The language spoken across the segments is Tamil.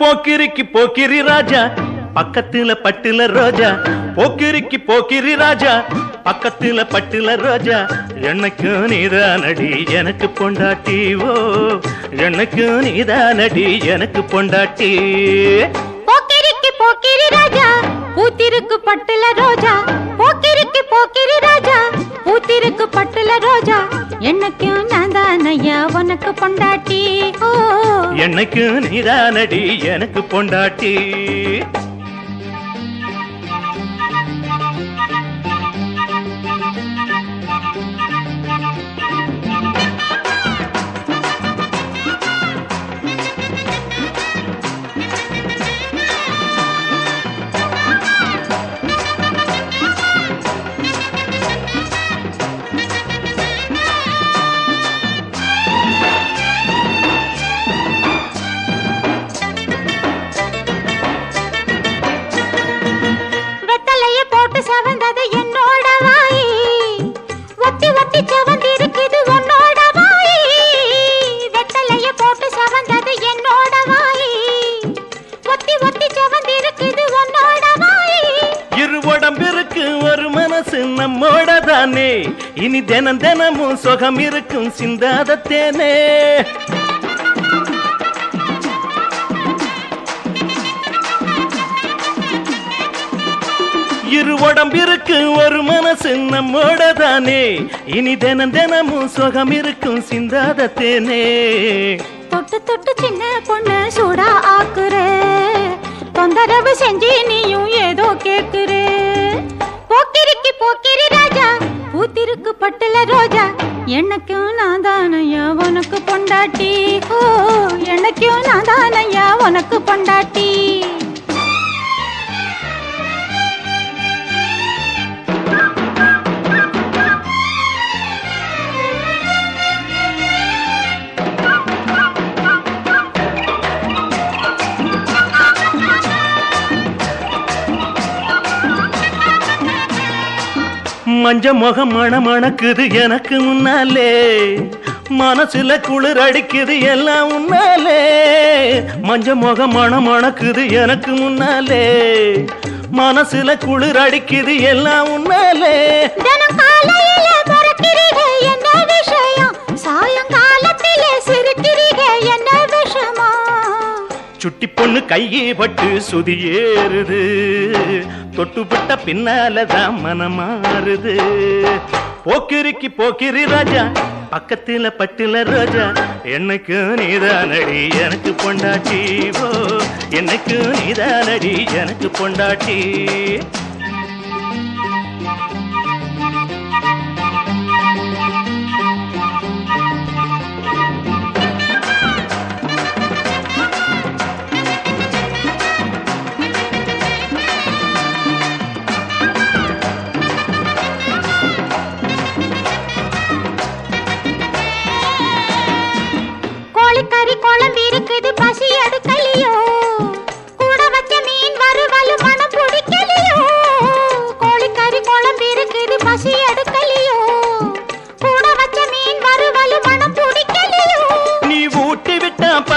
போக்கிரிக்கு போக்கிரி ராஜா பக்கத்துல பட்டுல ரோஜா. போக்கிரிக்கு போக்கிரி ராஜா பக்கத்துல பட்டுல ரோஜா. எனக்கு நீதானடி எனக்கு பொண்டாட்டி ஓ. எனக்கு நீதானடி எனக்கு பொண்டாட்டி. போக்கிரிக்கு போக்கிரி ராஜா பூத்திருக்கு பட்டுல ரோஜா. போக்கிரிக்கு போக்கிரி ராஜா பூத்திருக்கு பட்டுல ரோஜா. எனக்கு நான் தானையா எனக்கு பொண்டாட்டி. ஓ. எனக்கு நீதானடி எனக்கு பொண்டாட்டி. மனசு நம்மோட தானே இனி தினம் தினமும் சுகம் இருக்கும் சிந்தாத தேனே இரு உடம்பிற்கு ஒரு மனசு நம்மோட தானே இனி தினம் தினமும் சுகம் இருக்கும் சிந்தாத தேனே தொட்டு தொட்டு சின்ன பொண்ணு சூடா ஆக்குற. தொந்தரவு செஞ்சு நீயும் ஏதோ கேக்குற. போக்கிரிக்கு போக்கிரி ராஜா. பூத்திருக்கு பட்டுல ரோஜா. எனக்கும் நான் தானையா உனக்கு பொண்டாட்டி. ஓ எனக்கும் நான் தானையா உனக்கு பொண்டாட்டி. மஞ்ச முகம் மண மணக்குது எனக்கு முன்னாலே. மனசுல குளிர் அடிக்குது எல்லாம் உன்னாலே. மஞ்ச முகம் மண மணக்குது எனக்கு முன்னாலே. மனசுல குளிர் அடிக்குது எல்லாம் உன்னாலே. சுட்டி பொண்ணு கையே பட்டு சுதி ஏறுது. தொட்டுப்பட்ட பின்னாலதான் மனமாறுது போக்கிரிக்கு போக்கிரி ராஜா பக்கத்துல பட்டுல ரோஜா எனக்கு நீதானடி எனக்கு பொண்டாட்டி. ஓ எனக்கு நீதானடி எனக்கு பொண்டாட்டி.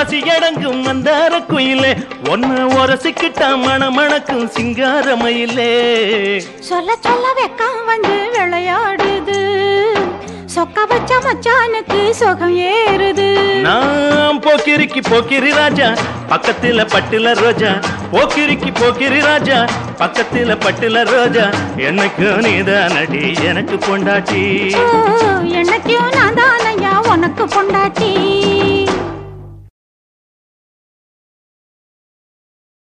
பசி அடங்கும் மந்தார குயிலே ஒன்னு உரசிக்கிட்டா மணமணக்கும் சிங்காரமயிலே. சொல்ல சொல்ல வெக்கம் வந்து விளையாடுது. சொக்க வச்ச மச்சானுக்கு சுகம் ஏறுது. நான் போக்கிரிக்கு போக்கிரி ராஜா பக்கத்துல பட்டுல ரோஜா. போக்கிரிக்கு போக்கிரி ராஜா பக்கத்துல பட்டுல ரோஜா. எனக்கு நீதானடி எனக்கு பொண்டாட்டி. ஓ, என்னைக்கும் நான் தானையா உனக்கு பொண்டாட்டி.